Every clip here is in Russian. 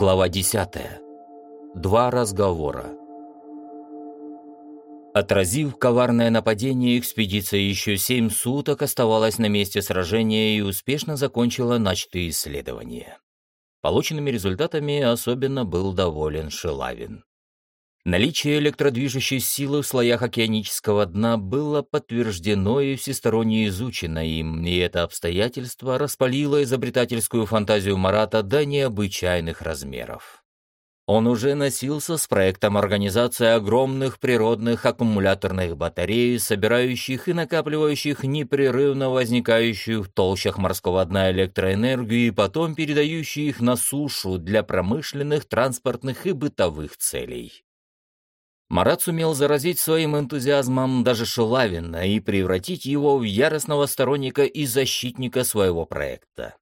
Глава 10. Два разговора. Отразив коварное нападение, экспедиция еще семь суток оставалась на месте сражения и успешно закончила начатые исследования. Полученными результатами особенно был доволен Шилавин. Наличие электродвижущей силы в слоях океанического дна было подтверждено и всесторонне изучено им, и это обстоятельство распалило изобретательскую фантазию Марата до необычайных размеров. Он уже носился с проектом организации огромных природных аккумуляторных батарей, собирающих и накапливающих непрерывно возникающую в толщах морского дна электроэнергию и потом передающих их на сушу для промышленных, транспортных и бытовых целей. Марат сумел заразить своим энтузиазмом даже Шелавина и превратить его в яростного сторонника и защитника своего проекта.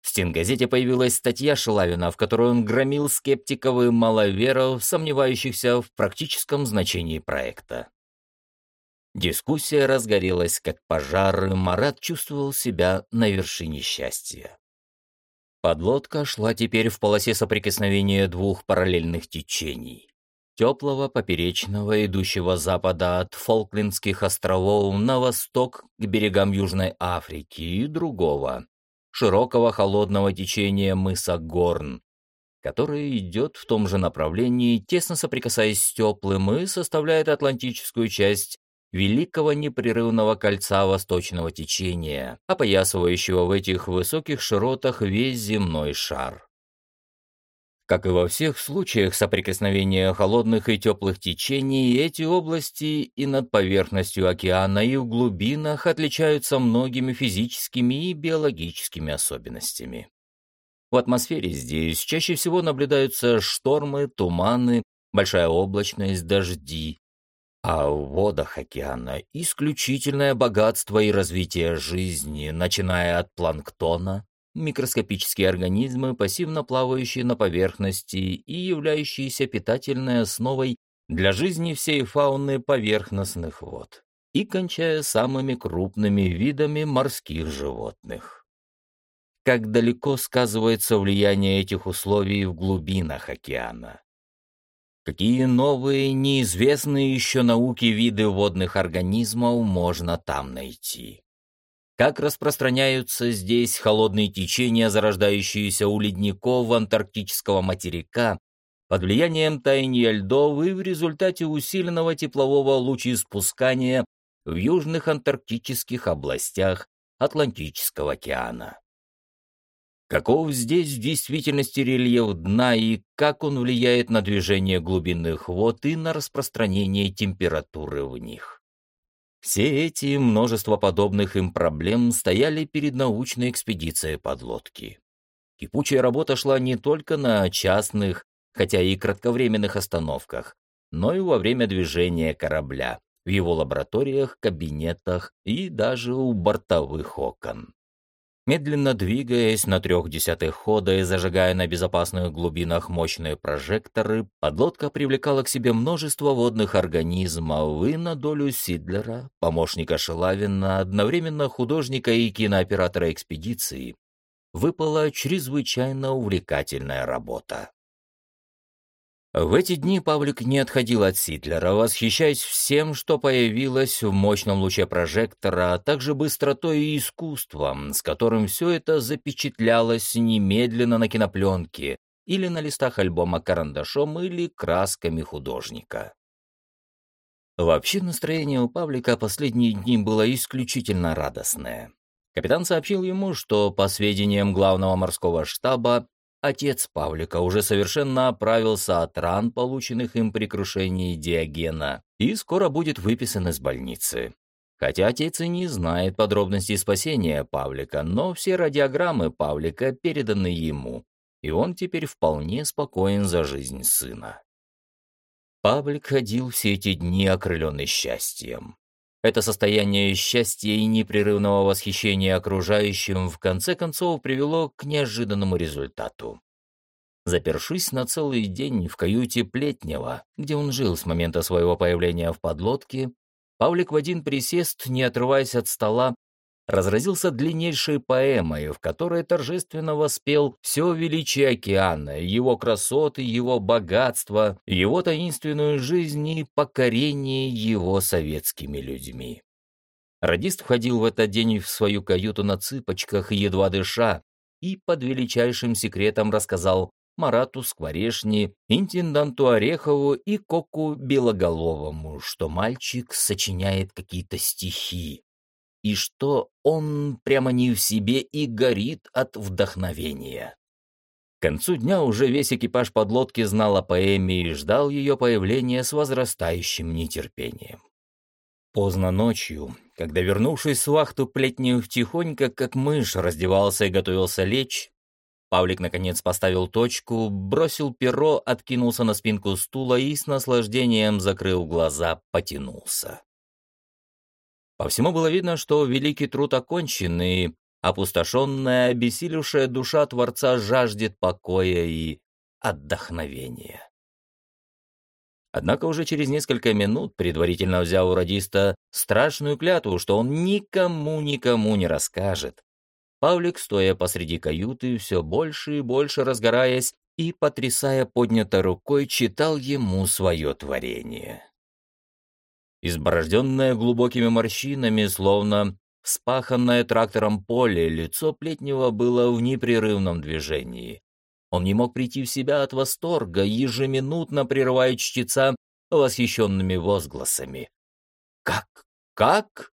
В стенгазете появилась статья Шелавина, в которой он громил скептиков и маловеров, сомневающихся в практическом значении проекта. Дискуссия разгорелась как пожар, и Марат чувствовал себя на вершине счастья. Подлодка шла теперь в полосе соприкосновения двух параллельных течений теплого поперечного, идущего запада от Фолклендских островов на восток к берегам Южной Африки, и другого, широкого холодного течения мыса Горн, который идет в том же направлении, тесно соприкасаясь с теплым и составляет атлантическую часть великого непрерывного кольца восточного течения, опоясывающего в этих высоких широтах весь земной шар. Как и во всех случаях соприкосновения холодных и теплых течений, эти области и над поверхностью океана, и в глубинах отличаются многими физическими и биологическими особенностями. В атмосфере здесь чаще всего наблюдаются штормы, туманы, большая облачность, дожди. А в водах океана исключительное богатство и развитие жизни, начиная от планктона, микроскопические организмы, пассивно плавающие на поверхности и являющиеся питательной основой для жизни всей фауны поверхностных вод, и кончая самыми крупными видами морских животных. Как далеко сказывается влияние этих условий в глубинах океана? Какие новые, неизвестные еще науки виды водных организмов можно там найти? Как распространяются здесь холодные течения, зарождающиеся у ледников антарктического материка, под влиянием таяния льдов и в результате усиленного теплового лучеиспускания в южных антарктических областях Атлантического океана. Каков здесь в действительности рельеф дна и как он влияет на движение глубинных вод и на распространение температуры в них? Все эти и множество подобных им проблем стояли перед научной экспедицией подлодки. Кипучая работа шла не только на частных, хотя и кратковременных остановках, но и во время движения корабля, в его лабораториях, кабинетах и даже у бортовых окон. Медленно двигаясь на трех десятых хода и зажигая на безопасных глубинах мощные прожекторы, подлодка привлекала к себе множество водных организмов и на долю Сидлера, помощника Шелавина, одновременно художника и кинооператора экспедиции, выпала чрезвычайно увлекательная работа. В эти дни Павлик не отходил от Ситлера, восхищаясь всем, что появилось в мощном луче прожектора, а также быстротой и искусством, с которым все это запечатлялось немедленно на кинопленке или на листах альбома карандашом или красками художника. Вообще настроение у Павлика последние дни было исключительно радостное. Капитан сообщил ему, что, по сведениям главного морского штаба, Отец Павлика уже совершенно оправился от ран, полученных им при крушении Диогена, и скоро будет выписан из больницы. Хотя отец и не знает подробностей спасения Павлика, но все радиограммы Павлика переданы ему, и он теперь вполне спокоен за жизнь сына. Павлик ходил все эти дни окрыленный счастьем. Это состояние счастья и непрерывного восхищения окружающим в конце концов привело к неожиданному результату. Запершись на целый день в каюте Плетнева, где он жил с момента своего появления в подлодке, Павлик в один присест, не отрываясь от стола, разразился длиннейшей поэмой, в которой торжественно воспел все величие океана, его красоты, его богатство, его таинственную жизнь и покорение его советскими людьми. Радист входил в этот день в свою каюту на цыпочках, едва дыша, и под величайшим секретом рассказал Марату Скворешни, интенданту Орехову и Коку Белоголовому, что мальчик сочиняет какие-то стихи, и что он прямо не в себе и горит от вдохновения. К концу дня уже весь экипаж подлодки знал о поэме и ждал ее появления с возрастающим нетерпением. Поздно ночью, когда, вернувшись с вахту, Плетнев тихонько, как мышь, раздевался и готовился лечь, Павлик, наконец, поставил точку, бросил перо, откинулся на спинку стула и с наслаждением, закрыл глаза, потянулся. По всему было видно, что великий труд окончен, и опустошенная, обессилевшая душа Творца жаждет покоя и отдохновения. Однако уже через несколько минут, предварительно взяв у радиста страшную клятву, что он никому-никому не расскажет, Павлик, стоя посреди каюты, все больше и больше разгораясь и, потрясая поднятой рукой, читал ему свое творение. Изборожденное глубокими морщинами, словно вспаханное трактором поле, лицо Плетнева было в непрерывном движении. Он не мог прийти в себя от восторга, ежеминутно прерывая чтеца восхищенными возгласами. «Как? Как?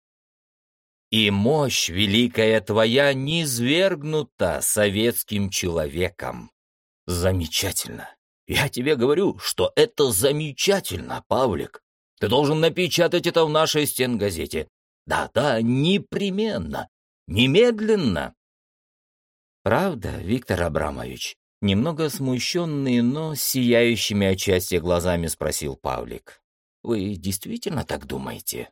И мощь великая твоя низвергнута советским человеком. Замечательно. Я тебе говорю, что это замечательно, Павлик. Ты должен напечатать это в нашей стенгазете. Да-да, непременно, немедленно. Правда, Виктор Абрамович? Немного смущенный, но сияющими от счастья глазами спросил Павлик. «Вы действительно так думаете?»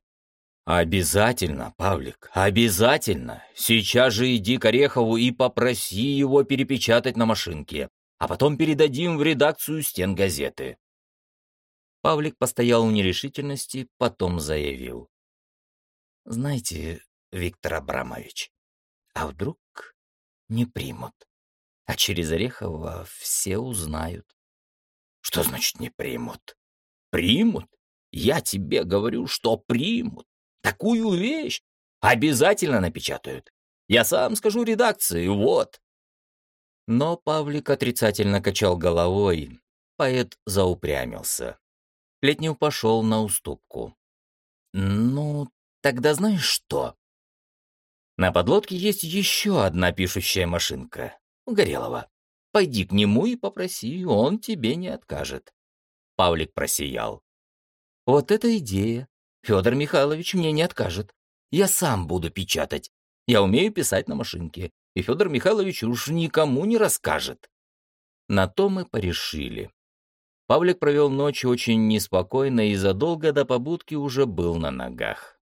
«Обязательно, Павлик, обязательно. Сейчас же иди к Орехову и попроси его перепечатать на машинке, а потом передадим в редакцию стен газеты». Павлик постоял в нерешительности, потом заявил. «Знаете, Виктор Абрамович, а вдруг не примут?» а через Орехова все узнают. Что значит не примут? Примут? Я тебе говорю, что примут. Такую вещь обязательно напечатают. Я сам скажу редакции, вот. Но Павлик отрицательно качал головой. Поэт заупрямился. Плетнев пошел на уступку. «Ну, тогда знаешь что?» На подлодке есть еще одна пишущая машинка. Горелого. Пойди к нему и попроси, он тебе не откажет. Павлик просиял. Вот эта идея. Федор Михайлович мне не откажет. Я сам буду печатать. Я умею писать на машинке, и Федор Михайлович уж никому не расскажет. На то мы порешили. Павлик провел ночь очень неспокойно и задолго до побудки уже был на ногах.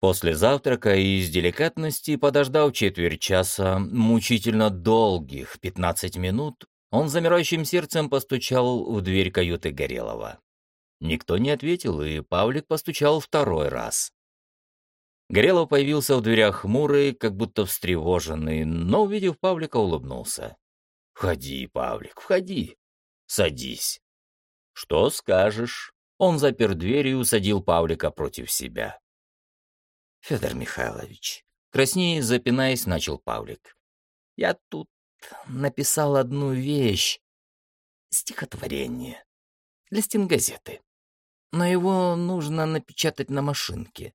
После завтрака из деликатности, подождав четверть часа, мучительно долгих пятнадцать минут, он замирающим сердцем постучал в дверь каюты Горелого. Никто не ответил, и Павлик постучал второй раз. Горелов появился в дверях хмурый, как будто встревоженный, но, увидев Павлика, улыбнулся. «Входи, Павлик, входи. Садись». «Что скажешь?» Он запер дверь и усадил Павлика против себя. Федор Михайлович, краснее запинаясь, начал Павлик. Я тут написал одну вещь. Стихотворение. Для стенгазеты. Но его нужно напечатать на машинке.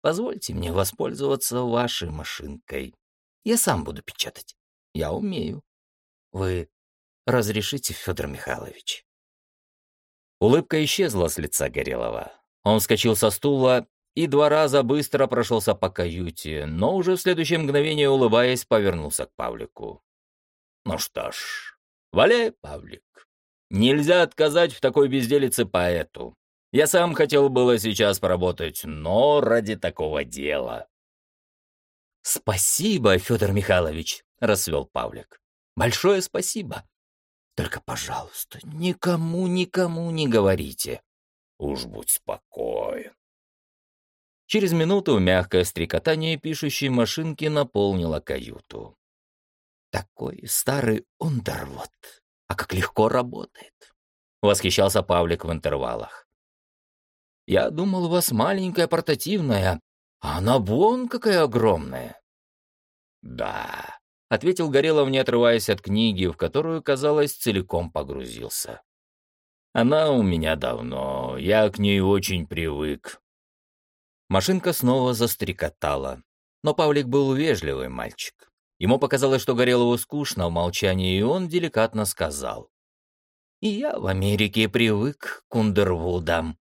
Позвольте мне воспользоваться вашей машинкой. Я сам буду печатать. Я умею. Вы разрешите, Федор Михайлович?» Улыбка исчезла с лица Горелого. Он вскочил со стула и два раза быстро прошелся по каюте, но уже в следующее мгновение, улыбаясь, повернулся к Павлику. «Ну что ж, валяй, Павлик. Нельзя отказать в такой безделице поэту. Я сам хотел было сейчас поработать, но ради такого дела». «Спасибо, Федор Михайлович», — расцвел Павлик. «Большое спасибо. Только, пожалуйста, никому-никому не говорите». «Уж будь спокоен. Через минуту мягкое стрекотание пишущей машинки наполнило каюту. «Такой старый Ундервуд, а как легко работает!» — восхищался Павлик в интервалах. «Я думал, у вас маленькая портативная, а она вон какая огромная!» «Да», — ответил Горелов, не отрываясь от книги, в которую, казалось, целиком погрузился. «Она у меня давно, я к ней очень привык. Машинка снова застрекотала. Но Павлик был вежливый мальчик. Ему показалось, что Горелову скучно в молчании, и он деликатно сказал. «И я в Америке привык к Ундервудам.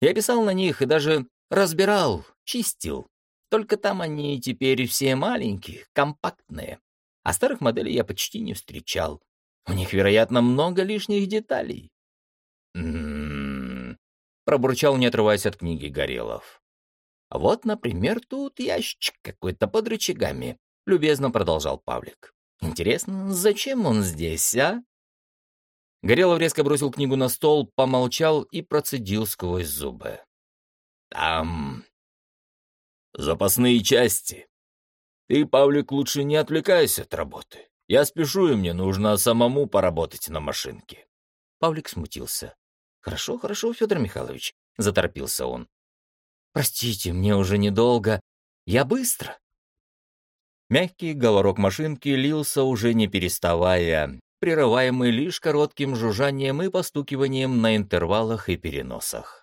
Я писал на них и даже разбирал, чистил. Только там они теперь все маленькие, компактные. А старых моделей я почти не встречал. У них, вероятно, много лишних деталей». «М-м-м», пробурчал, не отрываясь от книги Горелов. «Вот, например, тут ящик какой-то под рычагами», — любезно продолжал Павлик. «Интересно, зачем он здесь, а?» Горелов резко бросил книгу на стол, помолчал и процедил сквозь зубы. «Там... запасные части. Ты, Павлик, лучше не отвлекайся от работы. Я спешу, и мне нужно самому поработать на машинке». Павлик смутился. «Хорошо, хорошо, Федор Михайлович», — заторопился он. Простите, мне уже недолго. Я быстро. Мягкий говорок машинки лился уже не переставая, прерываемый лишь коротким жужжанием и постукиванием на интервалах и переносах.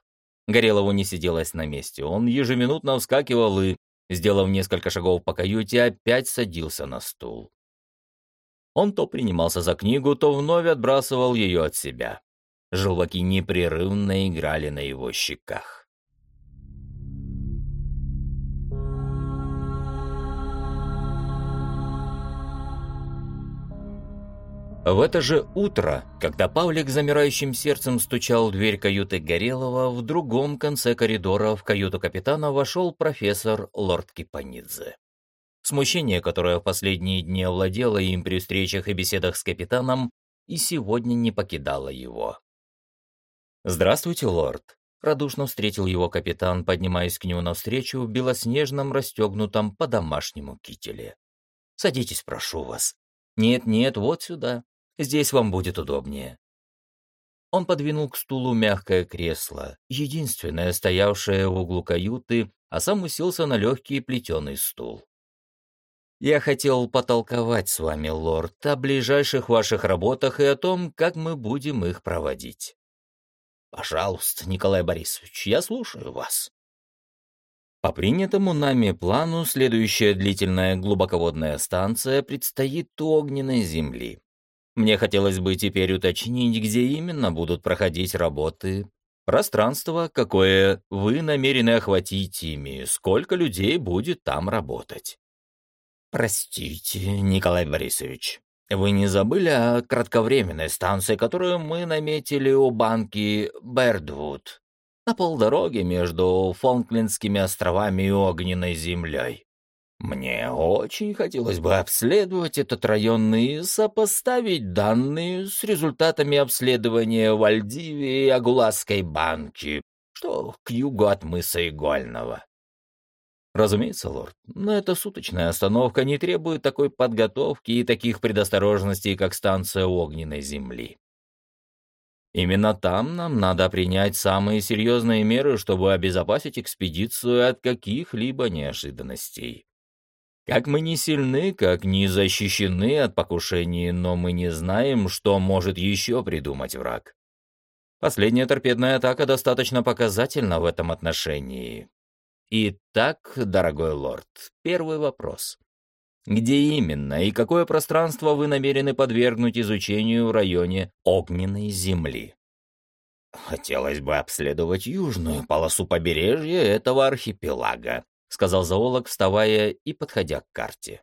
Горелову не сиделось на месте, он ежеминутно вскакивал и, сделав несколько шагов по каюте, опять садился на стул. Он то принимался за книгу, то вновь отбрасывал ее от себя. Желваки непрерывно играли на его щеках. В это же утро, когда Павлик замирающим сердцем стучал в дверь каюты Горелого, в другом конце коридора в каюту капитана вошел профессор Лорд Кипанидзе. Смущение, которое в последние дни овладело им при встречах и беседах с капитаном, и сегодня не покидало его. «Здравствуйте, лорд», — радушно встретил его капитан, поднимаясь к нему навстречу в белоснежном расстегнутом по-домашнему кителе. «Садитесь, прошу вас. Нет-нет, вот сюда. Здесь вам будет удобнее». Он подвинул к стулу мягкое кресло, единственное стоявшее в углу каюты, а сам уселся на легкий плетеный стул. «Я хотел потолковать с вами, лорд, о ближайших ваших работах и о том, как мы будем их проводить». «Пожалуйста, Николай Борисович, я слушаю вас». По принятому нами плану, следующая длительная глубоководная станция предстоит у огненной земли. Мне хотелось бы теперь уточнить, где именно будут проходить работы, пространство, какое вы намерены охватить ими, сколько людей будет там работать. Простите, Николай Борисович, вы не забыли о кратковременной станции, которую мы наметили у банки Бердвуд, на полдороге между Фолклендскими островами и Огненной землей? Мне очень хотелось бы обследовать этот район и сопоставить данные с результатами обследования Вальдивии и Агуласской банки, что к югу от мыса Игольного. Разумеется, лорд, но эта суточная остановка не требует такой подготовки и таких предосторожностей, как станция Огненной Земли. Именно там нам надо принять самые серьезные меры, чтобы обезопасить экспедицию от каких-либо неожиданностей. Как мы не сильны, как не защищены от покушений, но мы не знаем, что может еще придумать враг. Последняя торпедная атака достаточно показательна в этом отношении. Итак, дорогой лорд, первый вопрос. Где именно и какое пространство вы намерены подвергнуть изучению в районе огненной земли? Хотелось бы обследовать южную полосу побережья этого архипелага, — сказал зоолог, вставая и подходя к карте.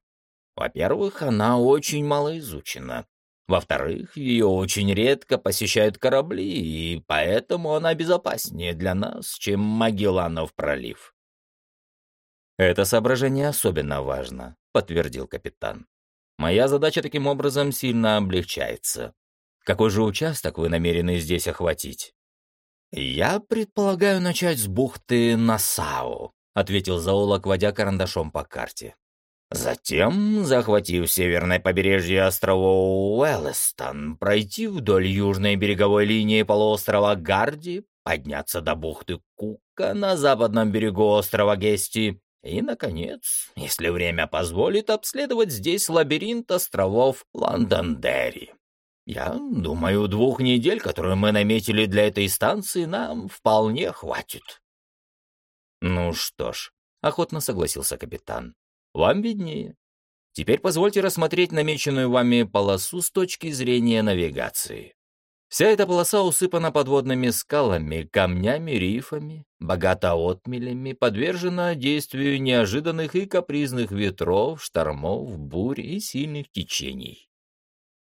«Во-первых, она очень мало изучена. Во-вторых, ее очень редко посещают корабли, и поэтому она безопаснее для нас, чем Магелланов пролив». «Это соображение особенно важно», — подтвердил капитан. «Моя задача таким образом сильно облегчается. Какой же участок вы намерены здесь охватить?» «Я предполагаю начать с бухты Насау», ответил зоолог, водя карандашом по карте. Затем, захватив северное побережье островов Уэллестон, пройти вдоль южной береговой линии полуострова Гарди, подняться до бухты Кука на западном берегу острова Гести и, наконец, если время позволит, обследовать здесь лабиринт островов Лондондерри. Я думаю, двух недель, которые мы наметили для этой станции, нам вполне хватит. Ну что ж, охотно согласился капитан. Вам виднее. Теперь позвольте рассмотреть намеченную вами полосу с точки зрения навигации. Вся эта полоса усыпана подводными скалами, камнями, рифами, богата отмелями, подвержена действию неожиданных и капризных ветров, штормов, бурь и сильных течений.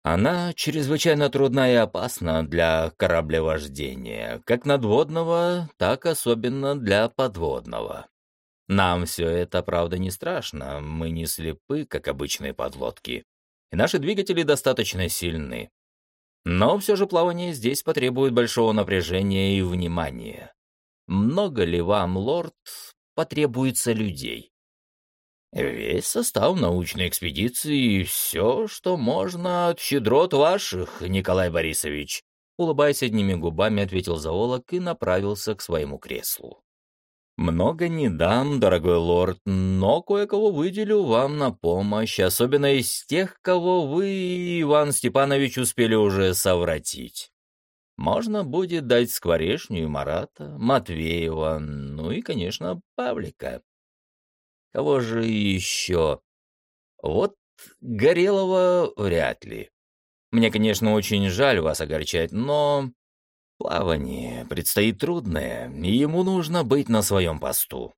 Она чрезвычайно трудна и опасна для кораблевождения, как надводного, так особенно для подводного. Нам все это, правда, не страшно, мы не слепы, как обычные подлодки, и наши двигатели достаточно сильны. Но все же плавание здесь потребует большого напряжения и внимания. Много ли вам, лорд, потребуется людей? Весь состав научной экспедиции и все, что можно от щедрот ваших, Николай Борисович, улыбаясь одними губами, ответил зоолог и направился к своему креслу. «Много не дам, дорогой лорд, но кое-кого выделю вам на помощь, особенно из тех, кого вы, Иван Степанович, успели уже совратить. Можно будет дать Скворешню и Марата, Матвеева, ну и, конечно, Павлика. Кого же еще? Вот Горелого вряд ли. Мне, конечно, очень жаль вас огорчать, но Плавание предстоит трудное, и ему нужно быть на своем посту.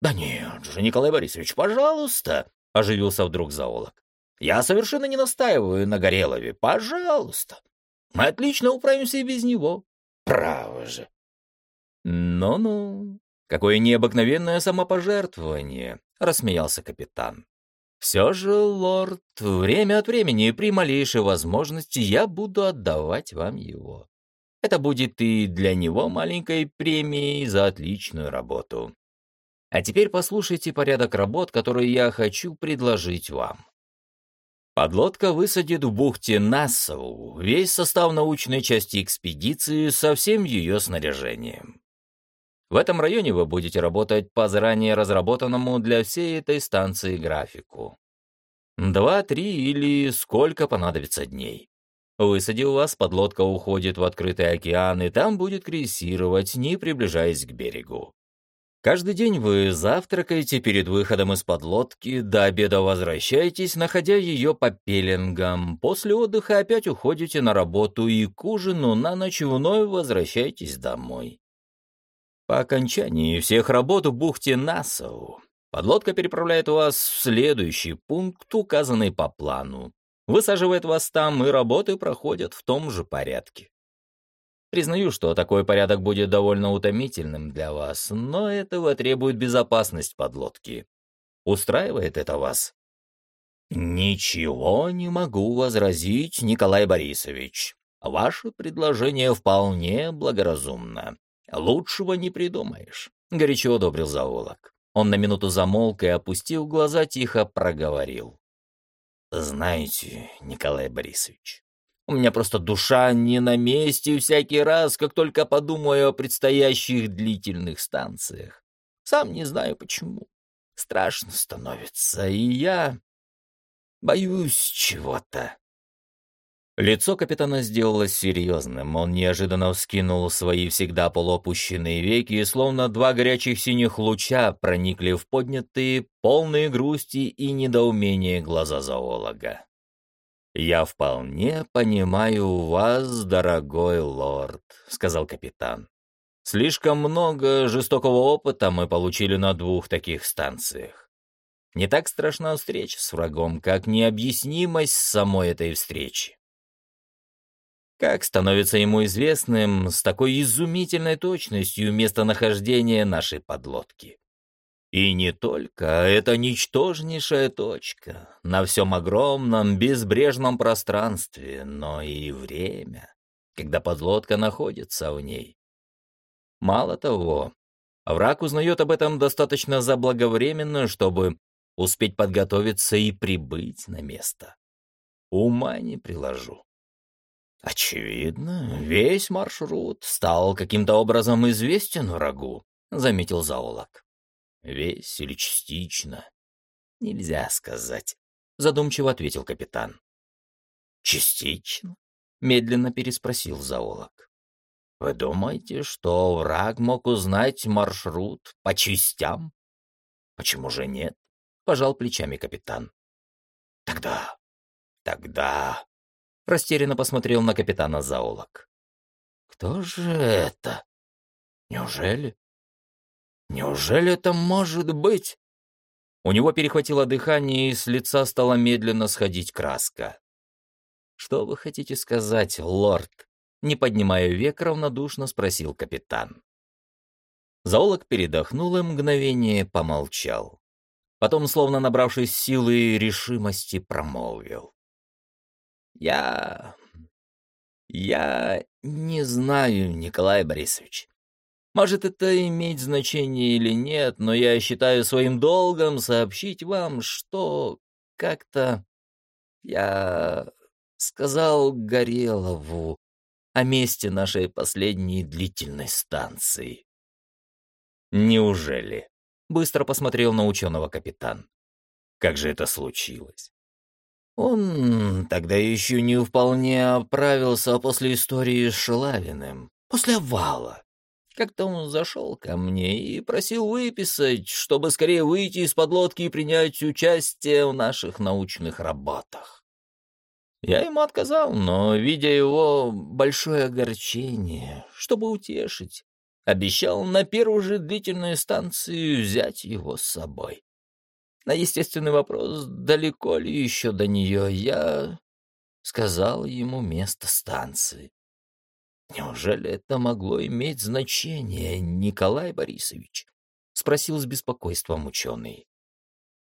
«Да нет же, Николай Борисович, пожалуйста!» — оживился вдруг зоолог. «Я совершенно не настаиваю на Горелове. Пожалуйста! Мы отлично управимся и без него. Право же!» «Ну-ну, какое необыкновенное самопожертвование!» — рассмеялся капитан. «Все же, лорд, время от времени при малейшей возможности я буду отдавать вам его. Это будет и для него маленькой премией за отличную работу. А теперь послушайте порядок работ, которые я хочу предложить вам. Подлодка высадит в бухте Нассау весь состав научной части экспедиции со всем ее снаряжением. В этом районе вы будете работать по заранее разработанному для всей этой станции графику. Два, три или сколько понадобится дней. Высадив вас, подлодка уходит в открытый океан и там будет крейсировать, не приближаясь к берегу. Каждый день вы завтракаете перед выходом из подлодки, до обеда возвращаетесь, находя ее по пеленгам. После отдыха опять уходите на работу и к ужину на ночь вновь возвращаетесь домой. По окончании всех работ в бухте Нассау подлодка переправляет вас в следующий пункт, указанный по плану высаживает вас там, и работы проходят в том же порядке. Признаю, что такой порядок будет довольно утомительным для вас, но этого требует безопасность подлодки. Устраивает это вас? Ничего не могу возразить, Николай Борисович. Ваше предложение вполне благоразумно. Лучшего не придумаешь, — горячо одобрил зоолог. Он на минуту замолк и, опустив глаза, тихо проговорил. Знаете, Николай Борисович, у меня просто душа не на месте всякий раз, как только подумаю о предстоящих длительных станциях. Сам не знаю почему. Страшно становится, и я боюсь чего-то. Лицо капитана сделалось серьезным. Он неожиданно вскинул свои всегда полуопущенные веки, и словно два горячих синих луча проникли в поднятые, полные грусти и недоумения глаза зоолога. «Я вполне понимаю вас, дорогой лорд», — сказал капитан. «Слишком много жестокого опыта мы получили на двух таких станциях. Не так страшна встреча с врагом, как необъяснимость самой этой встречи. Как становится ему известным с такой изумительной точностью местонахождение нашей подлодки? И не только, это ничтожнейшая точка на всем огромном безбрежном пространстве, но и время, когда подлодка находится в ней. Мало того, Враг узнает об этом достаточно заблаговременно, чтобы успеть подготовиться и прибыть на место. Ума не приложу. Очевидно, весь маршрут стал каким-то образом известен врагу, заметил зоолог. Весь или частично? Нельзя сказать, задумчиво ответил капитан. Частично? Медленно переспросил зоолог. Вы думаете, что враг мог узнать маршрут по частям? Почему же нет? Пожал плечами капитан. Тогда, тогда... Растерянно посмотрел на капитана зоолог. Кто же это? Неужели? Неужели это может быть? У него перехватило дыхание, и с лица стала медленно сходить краска. «Что вы хотите сказать, лорд?» Не поднимая век, равнодушно спросил капитан. Зоолог передохнул и мгновение помолчал. Потом, словно набравшись силы и решимости, промолвил. «Я... я не знаю, Николай Борисович. Может, это имеет значение или нет, но я считаю своим долгом сообщить вам, что как-то я сказал Горелову о месте нашей последней длительной станции. Неужели? Быстро посмотрел на ученого капитан. Как же это случилось? Он тогда еще не вполне оправился после истории с Шелавиным, после овала. Как-то он зашел ко мне и просил выписать, чтобы скорее выйти из подлодки и принять участие в наших научных работах. Я ему отказал, но, видя его большое огорчение, чтобы утешить, обещал на первую же длительную станцию взять его с собой. На естественный вопрос, далеко ли еще до нее, я сказал ему место станции. «Неужели это могло иметь значение, Николай Борисович?» — спросил с беспокойством ученый.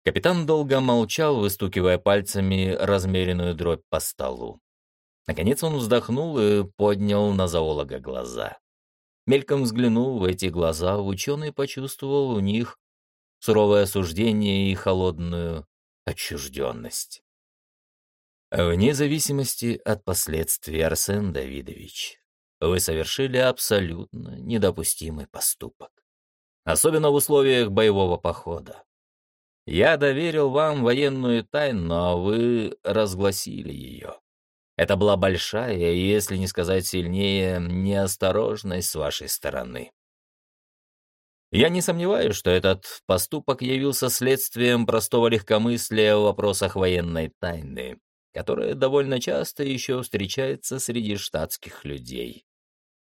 Капитан долго молчал, выстукивая пальцами размеренную дробь по столу. Наконец он вздохнул и поднял на зоолога глаза. Мельком взглянув в эти глаза, ученый почувствовал у них суровое осуждение и холодную отчужденность. Вне зависимости от последствий, Арсен Давидович, вы совершили абсолютно недопустимый поступок. Особенно в условиях боевого похода. Я доверил вам военную тайну, а вы разгласили ее. Это была большая, если не сказать сильнее, неосторожность с вашей стороны. Я не сомневаюсь, что этот поступок явился следствием простого легкомыслия в вопросах военной тайны, которое довольно часто еще встречается среди штатских людей.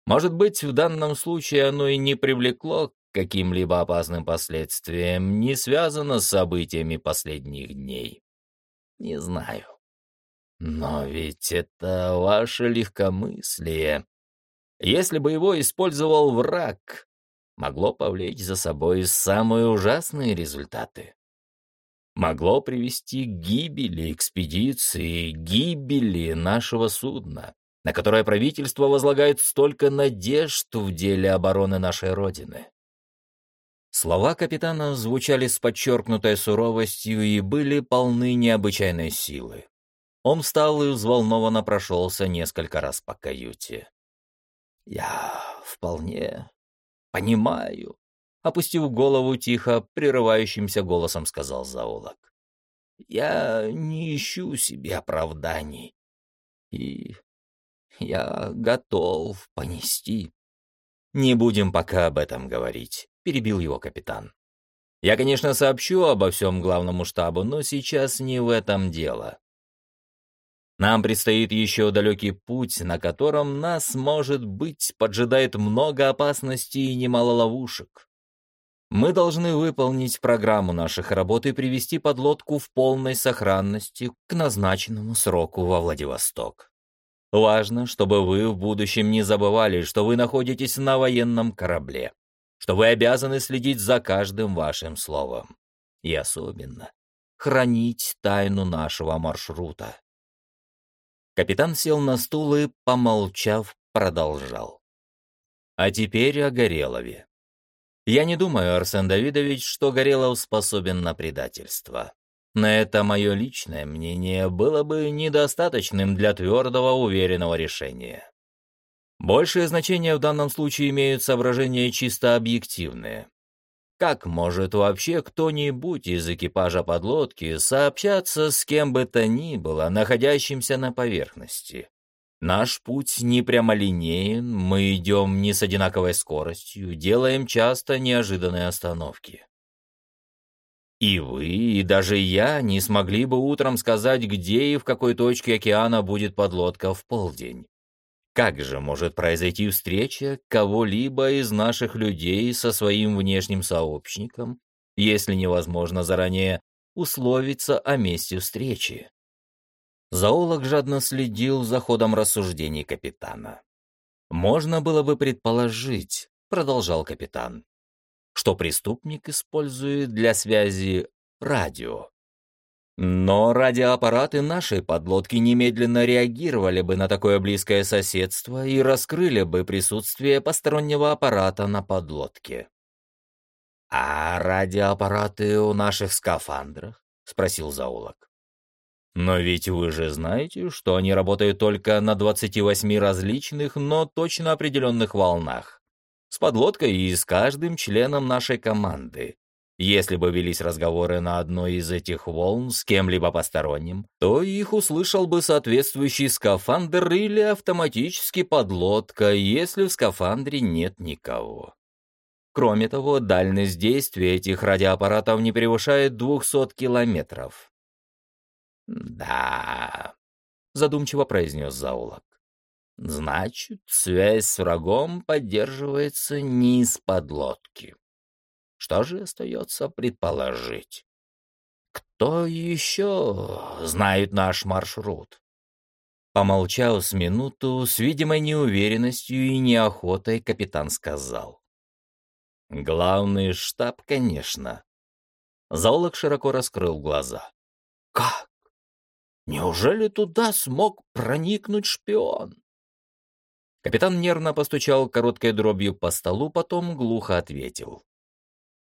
Может быть, в данном случае оно и не привлекло каким-либо опасным последствиям не связано с событиями последних дней. Не знаю. Но ведь это ваше легкомыслие. Если бы его использовал враг, могло повлечь за собой самые ужасные результаты. Могло привести к гибели экспедиции, гибели нашего судна, на которое правительство возлагает столько надежд в деле обороны нашей Родины. Слова капитана звучали с подчеркнутой суровостью и были полны необычайной силы. Он встал и взволнованно прошелся несколько раз по каюте. «Я вполне понимаю», — опустив голову тихо, прерывающимся голосом сказал зоолог. «Я не ищу себе оправданий, и я готов понести». «Не будем пока об этом говорить. — перебил его капитан. «Я, конечно, сообщу обо всем главному штабу, но сейчас не в этом дело. Нам предстоит еще далекий путь, на котором нас, может быть, поджидает много опасностей и немало ловушек. Мы должны выполнить программу наших работ и привести подлодку в полной сохранности к назначенному сроку во Владивосток. Важно, чтобы вы в будущем не забывали, что вы находитесь на военном корабле что вы обязаны следить за каждым вашим словом. И особенно хранить тайну нашего маршрута. Капитан сел на стул и, помолчав, продолжал. А теперь о Горелове. Я не думаю, Арсен Давидович, что Горелов способен на предательство. На это мое личное мнение было бы недостаточным для твердого, уверенного решения. Большее значение в данном случае имеют соображения чисто объективные. Как может вообще кто-нибудь из экипажа подлодки сообщаться с кем бы то ни было, находящимся на поверхности? Наш путь не прямолинеен, мы идем не с одинаковой скоростью, делаем часто неожиданные остановки. И вы, и даже я не смогли бы утром сказать, где и в какой точке океана будет подлодка в полдень. Как же может произойти встреча кого-либо из наших людей со своим внешним сообщником, если невозможно заранее условиться о месте встречи? Зоолог жадно следил за ходом рассуждений капитана. «Можно было бы предположить», — продолжал капитан, «что преступник использует для связи радио. Но радиоаппараты нашей подлодки немедленно реагировали бы на такое близкое соседство и раскрыли бы присутствие постороннего аппарата на подлодке. «А радиоаппараты у наших скафандрах?» — спросил зоолог. Но ведь вы же знаете, что они работают только на 28 различных, но точно определенных волнах. С подлодкой и с каждым членом нашей команды. Если бы велись разговоры на одной из этих волн с кем-либо посторонним, то их услышал бы соответствующий скафандр или автоматически подлодка, если в скафандре нет никого. Кроме того, дальность действия этих радиоаппаратов не превышает 200 километров. «Да», — задумчиво произнес Заулок. «Значит, связь с врагом поддерживается не из-под лодки. Что же остается предположить? Кто еще знает наш маршрут?» Помолчав с минуту, с видимой неуверенностью и неохотой, капитан сказал. «Главный штаб, конечно». Заулок широко раскрыл глаза. «Как? Неужели туда смог проникнуть шпион? Капитан нервно постучал короткой дробью по столу, потом глухо ответил.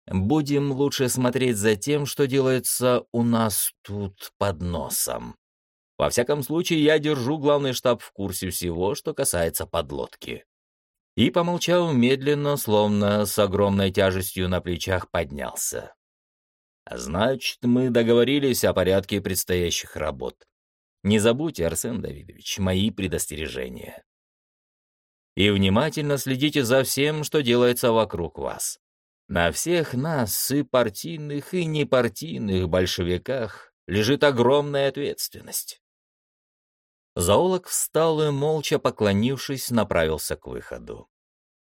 «Будем лучше смотреть за тем, что делается у нас тут под носом. Во всяком случае, я держу главный штаб в курсе всего, что касается подлодки». И, помолчав медленно, словно с огромной тяжестью на плечах, поднялся. Значит, мы договорились о порядке предстоящих работ. Не забудьте, Арсен Давидович, мои предостережения. И внимательно следите за всем, что делается вокруг вас. На всех нас, и партийных, и непартийных большевиках, лежит огромная ответственность. Зоолог встал и, молча поклонившись, направился к выходу.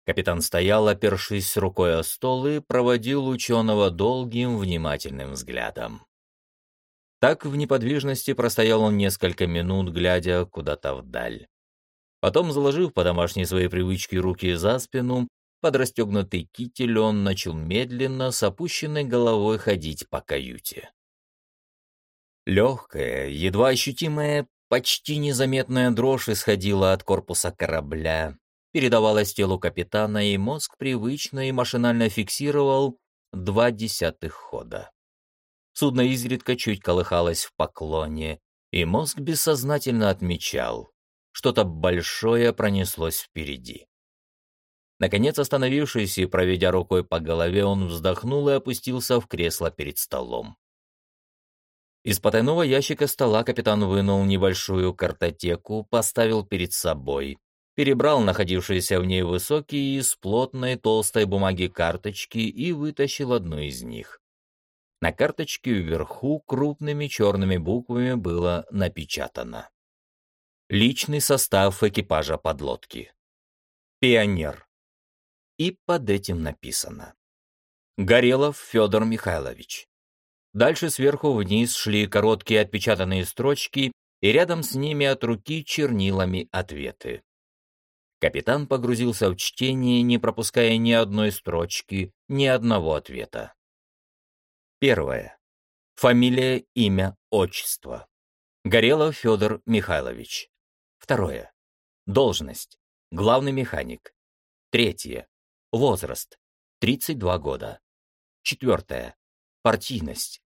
Капитан стоял, опершись рукой о стол и проводил ученого долгим, внимательным взглядом. Так в неподвижности простоял он несколько минут, глядя куда-то вдаль. Потом, заложив по домашней своей привычке руки за спину, под расстегнутый китель он начал медленно с опущенной головой ходить по каюте. Легкая, едва ощутимая, почти незаметная дрожь исходила от корпуса корабля, передавалась телу капитана, и мозг привычно и машинально фиксировал два десятых хода. Судно изредка чуть колыхалось в поклоне, и мозг бессознательно отмечал, что-то большое пронеслось впереди. Наконец, остановившись и проведя рукой по голове, он вздохнул и опустился в кресло перед столом. Из потайного ящика стола капитан вынул небольшую картотеку, поставил перед собой, перебрал находившиеся в ней высокие из плотной толстой бумаги карточки и вытащил одну из них. На карточке вверху крупными черными буквами было напечатано. Личный состав экипажа подлодки. Пионер. И под этим написано. Горелов Федор Михайлович. Дальше сверху вниз шли короткие отпечатанные строчки, и рядом с ними от руки чернилами ответы. Капитан погрузился в чтение, не пропуская ни одной строчки, ни одного ответа. Первое. Фамилия, имя, отчество. Горелов Федор Михайлович. Второе. Должность. Главный механик. Третье. Возраст. 32 года. Четвертое. Партийность.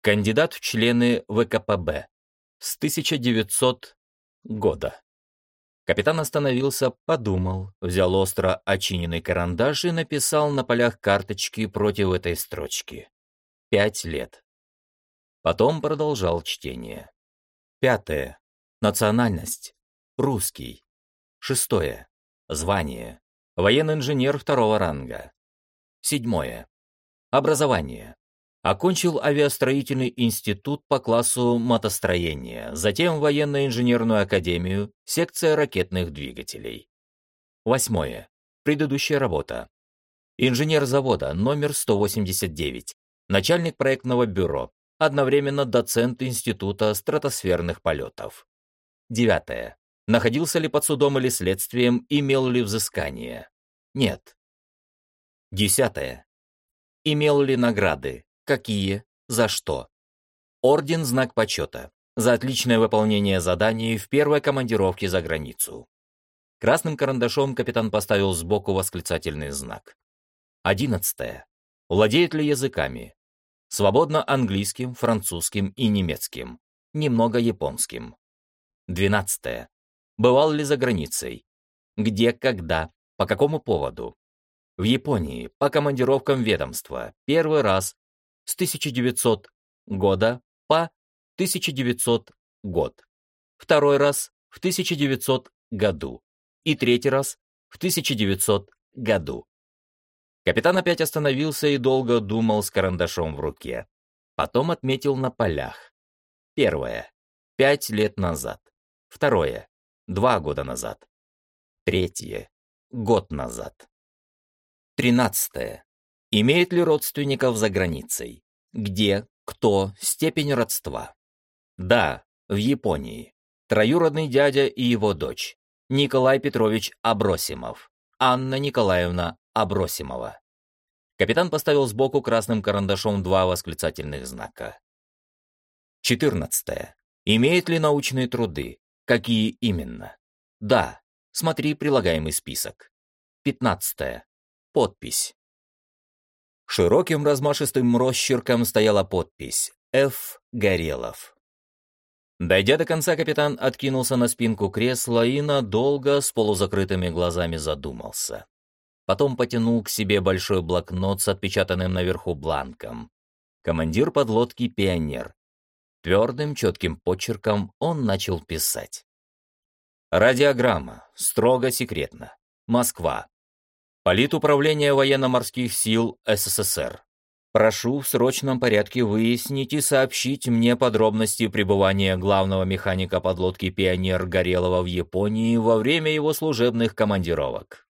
Кандидат в члены ВКПБ. С 1900 года. Капитан остановился, подумал, взял остро очиненный карандаш и написал на полях карточки против этой строчки. Пять лет. Потом продолжал чтение. Пятое. Национальность. Русский. Шестое. Звание. Военный инженер второго ранга. Седьмое. Образование. Окончил авиастроительный институт по классу мотостроения, затем военно-инженерную академию, секция ракетных двигателей. Восьмое. Предыдущая работа. Инженер завода, номер 189. Начальник проектного бюро, одновременно доцент Института стратосферных полетов. Девятое. Находился ли под судом или следствием, имел ли взыскание? Нет. Десятое. Имел ли награды? Какие? За что? Орден «Знак почета» за отличное выполнение заданий в первой командировке за границу. Красным карандашом капитан поставил сбоку восклицательный знак. Одиннадцатое. Владеет ли языками? Свободно английским, французским и немецким. Немного японским. Двенадцатое. Бывал ли за границей? Где, когда, по какому поводу? В Японии, по командировкам ведомства, первый раз с 1900 года по 1900 год. Второй раз в 1900 году. И третий раз в 1900 году. Капитан опять остановился и долго думал с карандашом в руке. Потом отметил на полях. Первое. Пять лет назад. Второе. Два года назад. Третье. Год назад. Тринадцатое. Имеет ли родственников за границей? Где, кто, степень родства? Да, в Японии. Троюродный дядя и его дочь. Николай Петрович Абросимов. Анна Николаевна Абросимова. Капитан поставил сбоку красным карандашом два восклицательных знака. 14. Имеет ли научные труды? Какие именно? Да. Смотри прилагаемый список. 15. Подпись. Широким размашистым росчерком стояла подпись «Ф. Горелов». Дойдя до конца, капитан откинулся на спинку кресла и надолго с полузакрытыми глазами задумался. Потом потянул к себе большой блокнот с отпечатанным наверху бланком. Командир подлодки «Пионер». Твердым, четким почерком он начал писать. Радиограмма. Строго секретно. Москва. Политуправление военно-морских сил СССР. Прошу в срочном порядке выяснить и сообщить мне подробности пребывания главного механика подлодки «Пионер» Горелого в Японии во время его служебных командировок.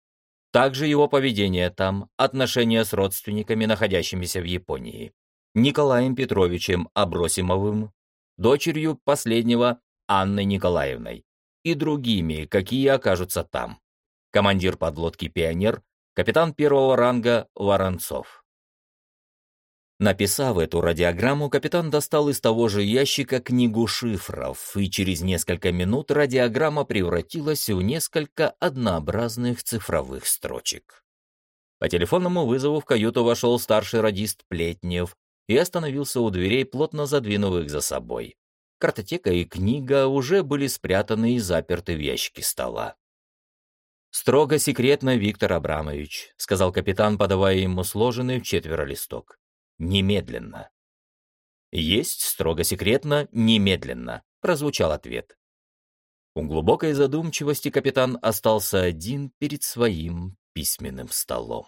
Также его поведение там, отношения с родственниками, находящимися в Японии. Николаем Петровичем Абросимовым, дочерью последнего Анной Николаевной и другими, какие окажутся там. Командир подлодки «Пионер» капитан первого ранга Воронцов. Написав эту радиограмму, капитан достал из того же ящика книгу шифров, и через несколько минут радиограмма превратилась в несколько однообразных цифровых строчек. По телефонному вызову в каюту вошел старший радист Плетнев и остановился у дверей, плотно задвинув их за собой. Картотека и книга уже были спрятаны и заперты в ящике стола. «Строго секретно, Виктор Абрамович», — сказал капитан, подавая ему сложенный в четверо листок. «Немедленно». «Есть строго секретно, немедленно», — прозвучал ответ. У глубокой задумчивости капитан остался один перед своим письменным столом.